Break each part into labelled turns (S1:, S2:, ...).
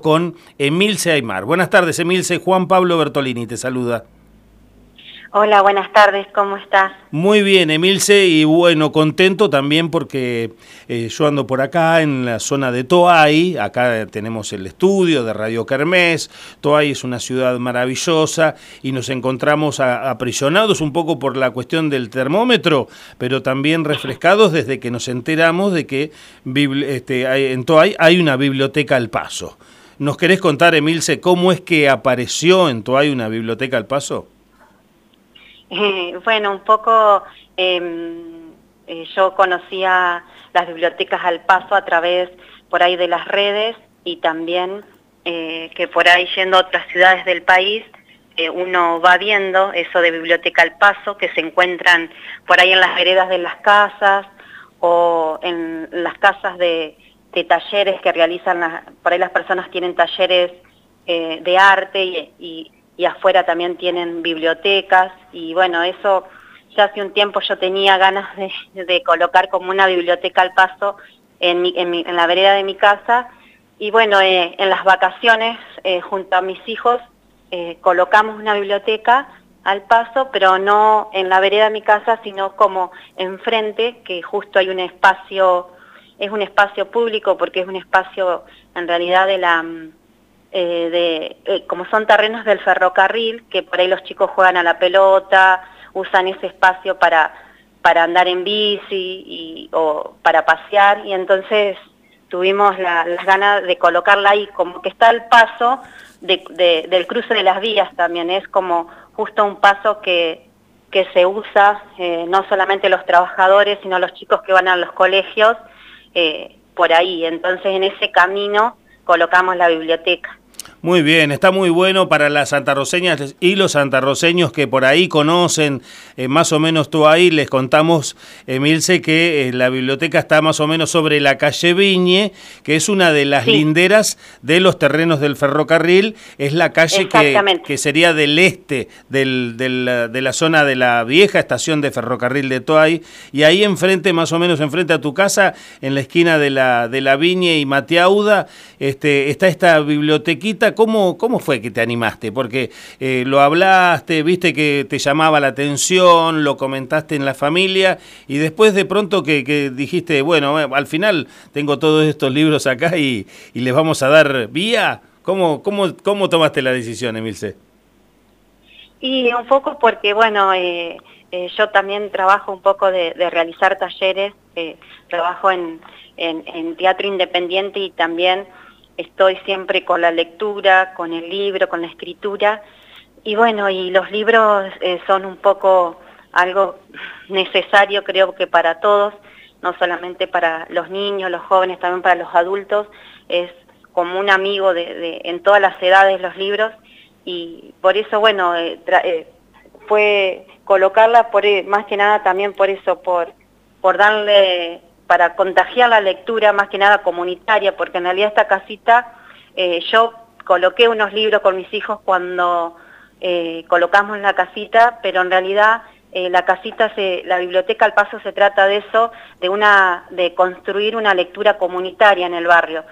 S1: con Emilce Aymar. Buenas tardes, Emilce. Juan Pablo Bertolini te saluda.
S2: Hola, buenas tardes, ¿cómo estás?
S1: Muy bien, Emilce, y bueno, contento también porque eh, yo ando por acá en la zona de Toay, acá tenemos el estudio de Radio Kermés, Toay es una ciudad maravillosa y nos encontramos aprisionados un poco por la cuestión del termómetro, pero también refrescados desde que nos enteramos de que este, en Toay hay una biblioteca al paso. ¿Nos querés contar, Emilce, cómo es que apareció en Toay una biblioteca al paso?
S2: Eh, bueno, un poco em, eh, yo conocía las bibliotecas al paso a través por ahí de las redes y también eh, que por ahí yendo a otras ciudades del país uno va viendo eso de biblioteca al paso que se encuentran por ahí en las veredas de las casas o en las casas de, de talleres que realizan, por ahí las personas tienen talleres eh, de arte y, afuera también tienen bibliotecas y bueno, eso ya hace un tiempo yo tenía ganas de, colocar como una biblioteca al paso en, en, la vereda de mi casa y bueno, eh, en las vacaciones eh, junto a mis hijos colocamos una biblioteca al paso, pero no en la vereda de mi casa, sino como enfrente, que justo hay un espacio es un espacio público porque es un espacio en realidad de la... Mm, eh, de, eh, como son terrenos del ferrocarril, que por ahí los chicos juegan a la pelota, usan ese espacio para, para andar en bici o para pasear, y entonces tuvimos las ganas de colocarla ahí, como que está el paso del cruce de las vías también, es como justo un paso que, que se usa eh, no solamente los trabajadores, sino los chicos que van a los colegios, eh, por ahí. Entonces en ese camino colocamos la biblioteca.
S1: Muy bien, está muy bueno para las santarroseñas y los santarroseños que por ahí conocen eh, más o menos tú ahí. Les contamos, Emilce, que eh, la biblioteca está más o menos sobre la calle Viñe, que es una de las linderas de los terrenos del ferrocarril. Es la calle que, que, sería del este del, de la zona de la vieja estación de ferrocarril de Toay. Y ahí enfrente, más o menos enfrente a tu casa, en la esquina de la, de la Viñe y Mateauda, este, está esta bibliotequita ¿cómo, cómo fue que te animaste? Porque eh, lo hablaste, viste que te llamaba la atención, lo comentaste en la familia y después de pronto que, dijiste, bueno, eh, al final tengo todos estos libros acá y, les vamos a dar vía. ¿Cómo, cómo, cómo tomaste la decisión, Emilce?
S2: Y un poco porque, bueno, eh, yo también trabajo un poco de, realizar talleres, trabajo en, teatro independiente y también estoy siempre con la lectura, con el libro, con la escritura. Y bueno, y los libros eh, son un poco algo necesario creo que para todos, no solamente para los niños, los jóvenes, también para los adultos. Es como un amigo de, en todas las edades los libros y por eso, bueno, eh, eh, fue colocarla por, más que nada también por eso, por, por darle para contagiar la lectura más que nada comunitaria, porque en realidad esta casita, eh, yo coloqué unos libros con mis hijos cuando eh, colocamos la casita, pero en realidad eh, la casita, la biblioteca al paso se trata de eso, de, una, de construir una lectura comunitaria en el barrio.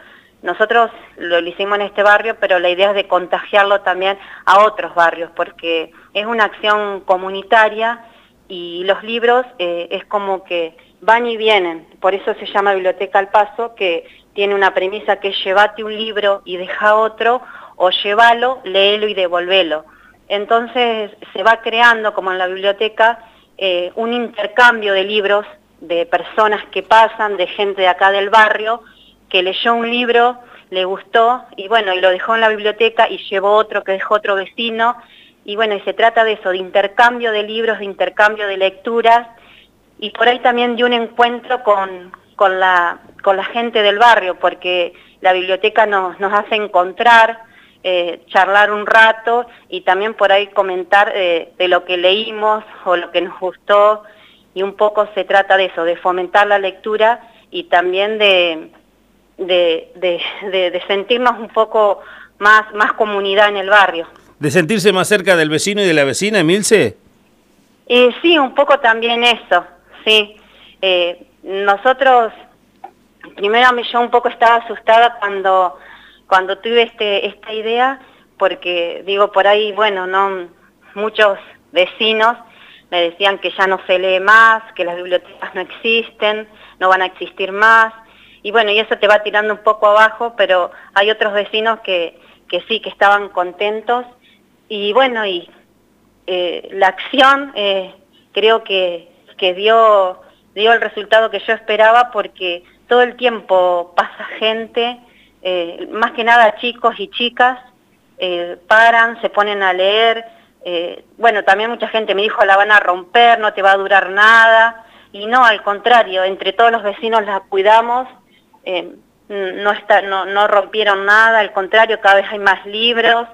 S2: Nosotros lo hicimos en este barrio, pero la idea es de contagiarlo también a otros barrios, porque es una acción comunitaria y los libros es como que van y vienen, por eso se llama Biblioteca al Paso, que tiene una premisa que es llévate un libro y deja otro, o llévalo, léelo y devolvelo. Entonces se va creando, como en la biblioteca, eh, un intercambio de libros de personas que pasan, de gente de acá del barrio, que leyó un libro, le gustó, y bueno, y lo dejó en la biblioteca y llevó otro que dejó otro vecino, y bueno, y se trata de eso, de intercambio de libros, de intercambio de lecturas, y por ahí también de un encuentro con, con, la, con la gente del barrio, porque la biblioteca nos, nos hace encontrar, eh, charlar un rato y también por ahí comentar eh, de lo que leímos o lo que nos gustó y un poco se trata de eso, de fomentar la lectura y también de, de, de, sentirnos un poco más, más comunidad en el barrio.
S1: ¿De sentirse más cerca del vecino y de la vecina, Emilce?
S2: Eh, sí, un poco también eso. Sí, eh, nosotros, primero yo un poco estaba asustada cuando cuando tuve este, esta idea, porque digo, por ahí, bueno, no muchos vecinos me decían que ya no se lee más, que las bibliotecas no existen, no van a existir más, y bueno, y eso te va tirando un poco abajo, pero hay otros vecinos que, que sí, que estaban contentos, y bueno, y eh, la acción eh, creo que, que dio, dio el resultado que yo esperaba porque todo el tiempo pasa gente, eh, más que nada chicos y chicas, paran, se ponen a leer, bueno, también mucha gente me dijo la van a romper, no te va a durar nada, y no, al contrario, entre todos los vecinos la cuidamos, no, está, no, no rompieron nada, al contrario, cada vez hay más libros,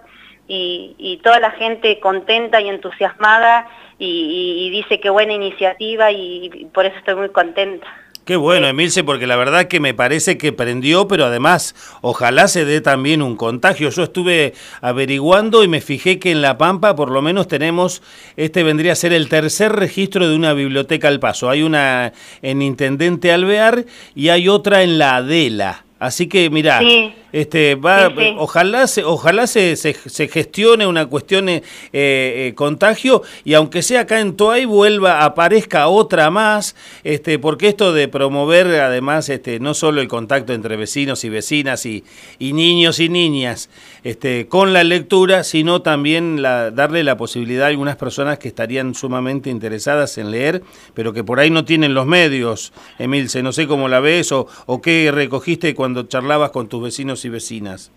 S2: y, toda la gente contenta y entusiasmada y, dice que buena iniciativa y, por eso estoy muy contenta.
S1: Qué bueno, Emilce, porque la verdad que me parece que prendió, pero además ojalá se dé también un contagio. Yo estuve averiguando y me fijé que en La Pampa por lo menos tenemos, este vendría a ser el tercer registro de una biblioteca al paso. Hay una en Intendente Alvear y hay otra en La Adela. Así que mira, este va, ojalá se, ojalá se, se, gestione una cuestión eh, eh, contagio y aunque sea acá en Toay vuelva aparezca otra más, este porque esto de promover además este no solo el contacto entre vecinos y vecinas y, y niños y niñas, este con la lectura, sino también la, darle la posibilidad a algunas personas que estarían sumamente interesadas en leer, pero que por ahí no tienen los medios. Emilce, no sé cómo la ves o, o qué recogiste cuando cuando charlabas con tus vecinos y vecinas?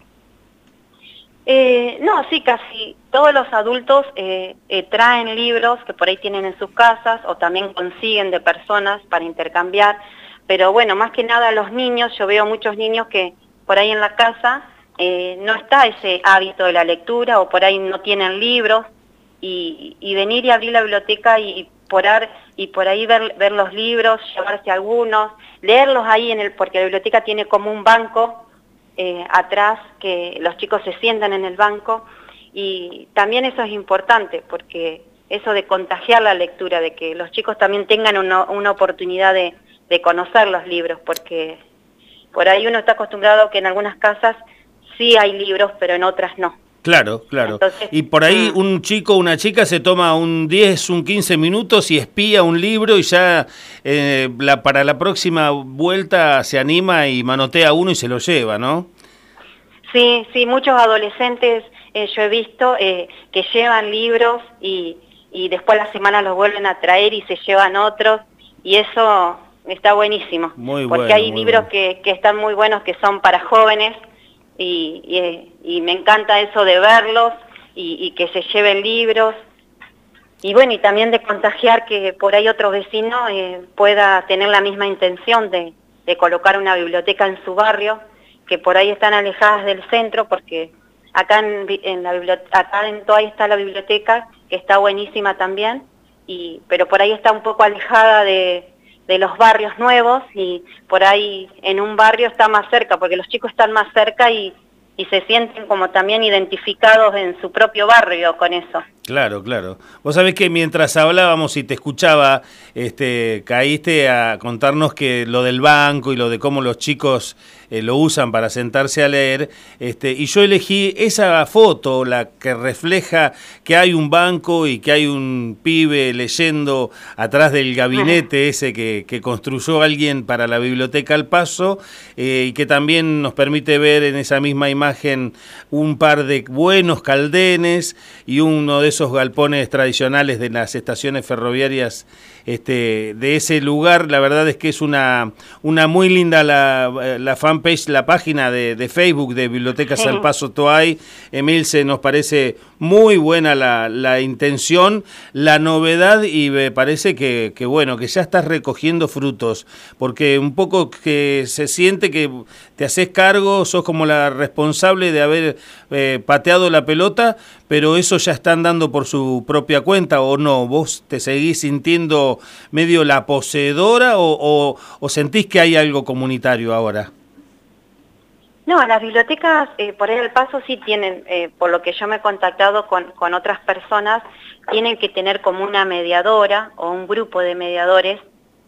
S2: Eh, no, sí, casi. Todos los adultos eh, eh, traen libros que por ahí tienen en sus casas o también consiguen de personas para intercambiar, pero bueno, más que nada los niños, yo veo muchos niños que por ahí en la casa no está ese hábito de la lectura o por ahí no tienen libros. Y, venir y abrir la biblioteca y, y por ahí ver, ver los libros, llevarse algunos, leerlos ahí, en el, porque la biblioteca tiene como un banco eh, atrás, que los chicos se sientan en el banco, y también eso es importante, porque eso de contagiar la lectura, de que los chicos también tengan una, oportunidad de, de conocer los libros, porque por ahí uno está acostumbrado que en algunas casas sí hay libros, pero en otras no.
S1: Claro, claro. y por ahí mm. un chico o una chica se toma un 10, un 15 minutos y espía un libro y ya eh, la, para la próxima vuelta se anima y manotea uno y se lo lleva, ¿no?
S2: Sí, sí, muchos adolescentes eh, yo he visto eh, que llevan libros y, y después la semana los vuelven a traer y se llevan otros y eso está buenísimo. Muy porque hay libros que, que están muy buenos que son para jóvenes y, me encanta eso de verlos y, que se lleven libros. Y bueno, y también de contagiar que por ahí otro vecino eh, pueda tener la misma intención de, colocar una biblioteca en su barrio, que por ahí están alejadas del centro, porque acá en, en la acá en Toay está la biblioteca, que está buenísima también, y, pero por ahí está un poco alejada de, de los barrios nuevos y por ahí en un barrio está más cerca, porque los chicos están más cerca y, y se sienten como también identificados en su propio barrio con eso.
S1: Claro, claro. Vos sabés que mientras hablábamos y te escuchaba, este, caíste a contarnos que lo del banco y lo de cómo los chicos eh, lo usan para sentarse a leer, este, y yo elegí esa foto, la que refleja que hay un banco y que hay un pibe leyendo atrás del gabinete ese que, que construyó alguien para la biblioteca al paso, eh, y que también nos permite ver en esa misma imagen un par de buenos caldenes y uno de esos galpones tradicionales de las estaciones ferroviarias este, de ese lugar. La verdad es que es una, una muy linda la, la fanpage, la página de, de Facebook de Bibliotecas Al Paso Toay. Emilce, nos parece muy buena la, la, intención, la novedad y me parece que, que, bueno, que ya estás recogiendo frutos, porque un poco que se siente que te haces cargo, sos como la responsable de haber eh, pateado la pelota, pero eso ya están dando por su propia cuenta o no, vos te seguís sintiendo medio la poseedora o, sentís que hay algo comunitario ahora?
S2: No, las bibliotecas eh, por ahí el paso sí tienen, eh, por lo que yo me he contactado con, con, otras personas, tienen que tener como una mediadora o un grupo de mediadores,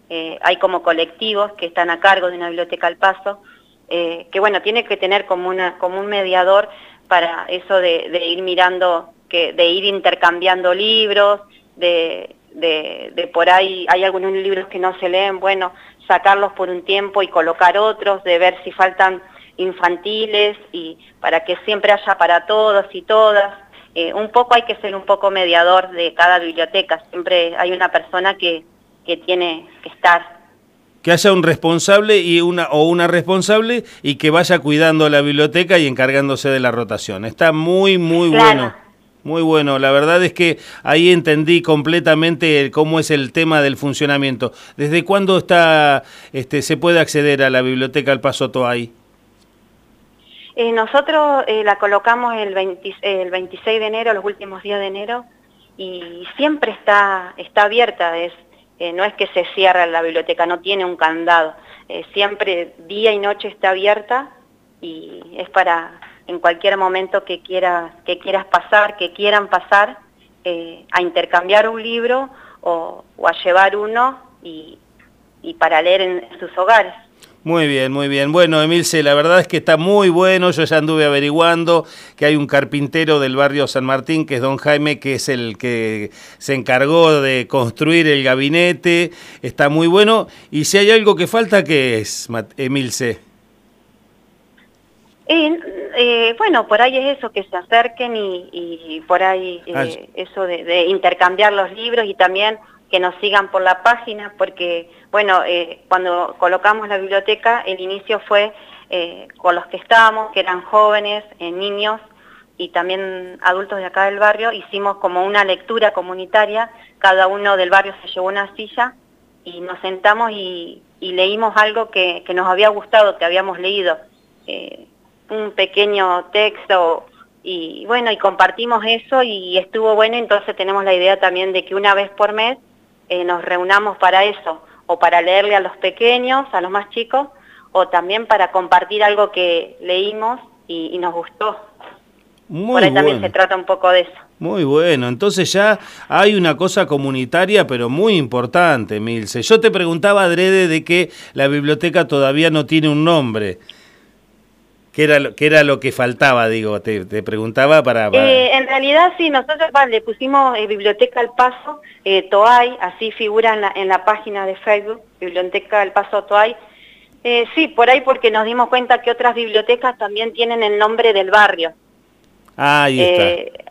S2: eh, hay como colectivos que están a cargo de una biblioteca al paso, que bueno, tiene que tener como, una, como un mediador para eso de, ir mirando, de ir intercambiando libros, de, de, por ahí hay algunos libros que no se leen, bueno, sacarlos por un tiempo y colocar otros, de ver si faltan infantiles y para que siempre haya para todos y todas. Eh, un poco hay que ser un poco mediador de cada biblioteca, siempre hay una persona que, que tiene que estar.
S1: Que haya un responsable y una, o una responsable y que vaya cuidando la biblioteca y encargándose de la rotación. Está muy, muy bueno. Muy bueno, la verdad es que ahí entendí completamente cómo es el tema del funcionamiento. ¿Desde cuándo está, este, se puede acceder a la biblioteca El Paso Toay?
S2: Eh, nosotros eh, la colocamos el, el 26 de enero, los últimos días de enero, y siempre está, está abierta, es, eh, no es que se cierra la biblioteca, no tiene un candado, siempre día y noche está abierta y es para en cualquier momento que quieras, que quieras pasar, que quieran pasar, eh, a intercambiar un libro o, a llevar uno y, para leer en sus hogares.
S1: Muy bien, muy bien. Bueno, Emilce, la verdad es que está muy bueno. Yo ya anduve averiguando que hay un carpintero del barrio San Martín, que es don Jaime, que es el que se encargó de construir el gabinete. Está muy bueno. Y si hay algo que falta, ¿qué es, Emilce?
S2: Eh, bueno, por ahí es eso, que se acerquen y, por ahí eh, eso de, intercambiar los libros y también que nos sigan por la página, porque, bueno, eh, cuando colocamos la biblioteca, el inicio fue con los que estábamos, que eran jóvenes, niños y también adultos de acá del barrio, hicimos como una lectura comunitaria, cada uno del barrio se llevó una silla y nos sentamos y, leímos algo que, nos había gustado, que habíamos leído un pequeño texto y bueno, y compartimos eso y estuvo bueno, entonces tenemos la idea también de que una vez por mes eh, nos reunamos para eso, o para leerle a los pequeños, a los más chicos, o también para compartir algo que leímos y, nos gustó. Muy por ahí también se trata un poco de eso.
S1: Muy bueno, entonces ya hay una cosa comunitaria, pero muy importante, Milce. Yo te preguntaba, Adrede, de que la biblioteca todavía no tiene un nombre. ¿Qué era, lo, era lo que faltaba, digo? Te, preguntaba para...
S2: Eh, en realidad sí, nosotros le pusimos eh, Biblioteca al Paso, eh, Toay, así figura en la, en la página de Facebook, Biblioteca al Paso Toay. sí, por ahí porque nos dimos cuenta que otras bibliotecas también tienen el nombre del barrio.
S1: Ah, ahí está.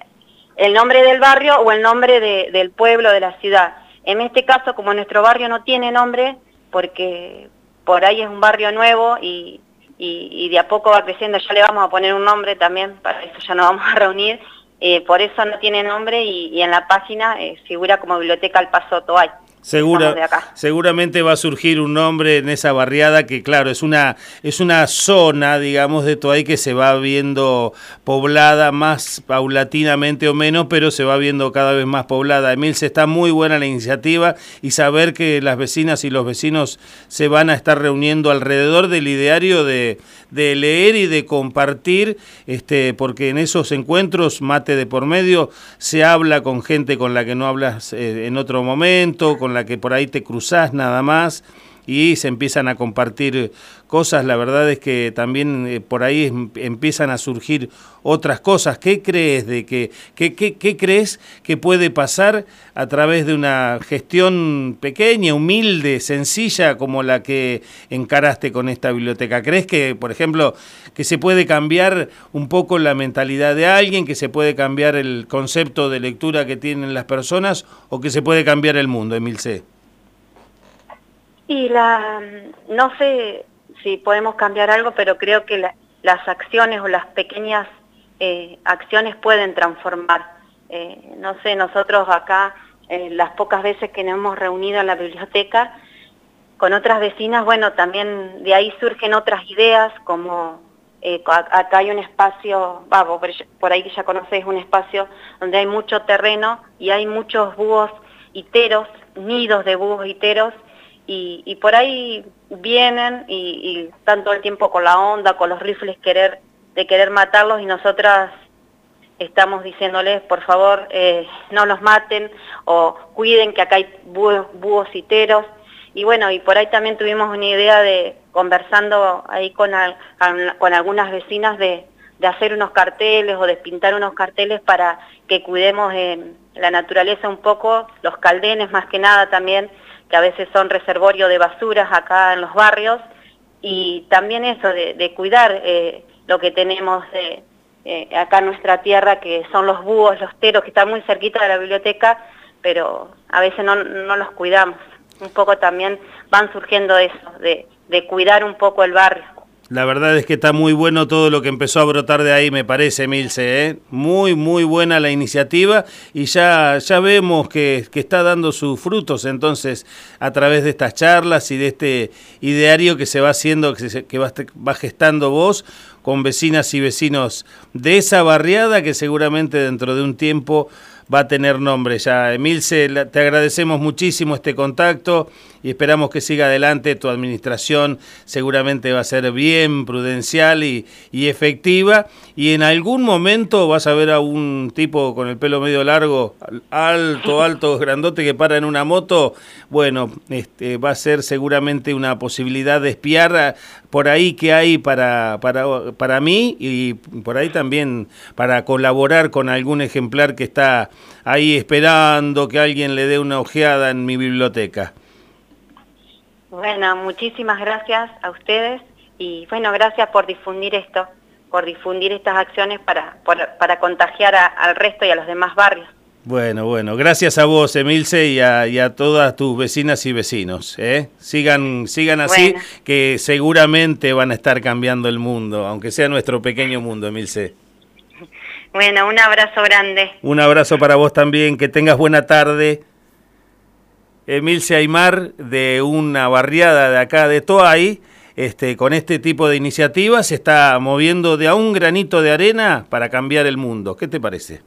S2: El nombre del barrio o el nombre del pueblo, de la ciudad. En este caso, como nuestro barrio no tiene nombre, porque por ahí es un barrio nuevo y y, de a poco va creciendo, ya le vamos a poner un nombre también, para eso ya nos vamos a reunir, eh, por eso no tiene nombre y, en la página eh, figura como Biblioteca El Paso Toay.
S1: Segura, seguramente va a surgir un nombre en esa barriada que, claro, es una, es una zona, digamos, de Toay que se va viendo poblada más paulatinamente o menos, pero se va viendo cada vez más poblada. Emil, se está muy buena la iniciativa y saber que las vecinas y los vecinos se van a estar reuniendo alrededor del ideario de, de leer y de compartir, este, porque en esos encuentros, mate de por medio, se habla con gente con la que no hablas eh, en otro momento, con la que por ahí te cruzás nada más y se empiezan a compartir cosas, la verdad es que también eh, por ahí empiezan a surgir otras cosas. ¿Qué crees de que qué, qué, crees que puede pasar a través de una gestión pequeña, humilde, sencilla como la que encaraste con esta biblioteca? ¿Crees que, por ejemplo, que se puede cambiar un poco la mentalidad de alguien, que se puede cambiar el concepto de lectura que tienen las personas o que se puede cambiar el mundo, Emilce?
S2: Y la, no sé si podemos cambiar algo, pero creo que las acciones o las pequeñas eh, acciones pueden transformar. Eh, no sé, nosotros acá, eh, las pocas veces que nos hemos reunido en la biblioteca, con otras vecinas, bueno, también de ahí surgen otras ideas, como acá hay un espacio, por ahí que ya conocéis, un espacio donde hay mucho terreno y hay muchos búhos iteros, nidos de búhos iteros, y, por ahí vienen y, están todo el tiempo con la onda, con los rifles querer, de querer matarlos y nosotras estamos diciéndoles, por favor, eh, no los maten o cuiden que acá hay búhos, búhos Y bueno, y por ahí también tuvimos una idea de conversando ahí con, con algunas vecinas de, de, hacer unos carteles o de pintar unos carteles para que cuidemos la naturaleza un poco, los caldenes más que nada también, que a veces son reservorio de basuras acá en los barrios, y también eso de, cuidar eh, lo que tenemos eh, acá en nuestra tierra, que son los búhos, los teros, que están muy cerquita de la biblioteca, pero a veces no, no los cuidamos. Un poco también van surgiendo eso, de, de cuidar un poco el barrio.
S1: La verdad es que está muy bueno todo lo que empezó a brotar de ahí, me parece, Milce. ¿eh? Muy, muy buena la iniciativa y ya, ya vemos que, está dando sus frutos entonces a través de estas charlas y de este ideario que se va haciendo, que, se, que va, va gestando vos con vecinas y vecinos de esa barriada que seguramente dentro de un tiempo va a tener nombre ya. Emilce, te agradecemos muchísimo este contacto y esperamos que siga adelante. Tu administración seguramente va a ser bien prudencial y, y efectiva. Y en algún momento vas a ver a un tipo con el pelo medio largo, alto, alto, grandote que para en una moto. Bueno, este, va a ser seguramente una posibilidad de espiar por ahí que hay para, para, para mí y por ahí también para colaborar con algún ejemplar que está ahí esperando que alguien le dé una ojeada en mi biblioteca.
S2: Bueno, muchísimas gracias a ustedes y bueno, gracias por difundir esto, por difundir estas acciones para, para contagiar al resto y a los demás barrios.
S1: Bueno, bueno, gracias a vos, Emilce, y a, todas tus vecinas y vecinos. ¿eh? Sigan, sigan así, que seguramente van a estar cambiando el mundo, aunque sea nuestro pequeño mundo, Emilce.
S2: Bueno, un abrazo grande.
S1: Un abrazo para vos también, que tengas buena tarde. Emilce Aymar, de una barriada de acá de Toay, este, con este tipo de iniciativas, se está moviendo de a un granito de arena para cambiar el mundo. ¿Qué te parece?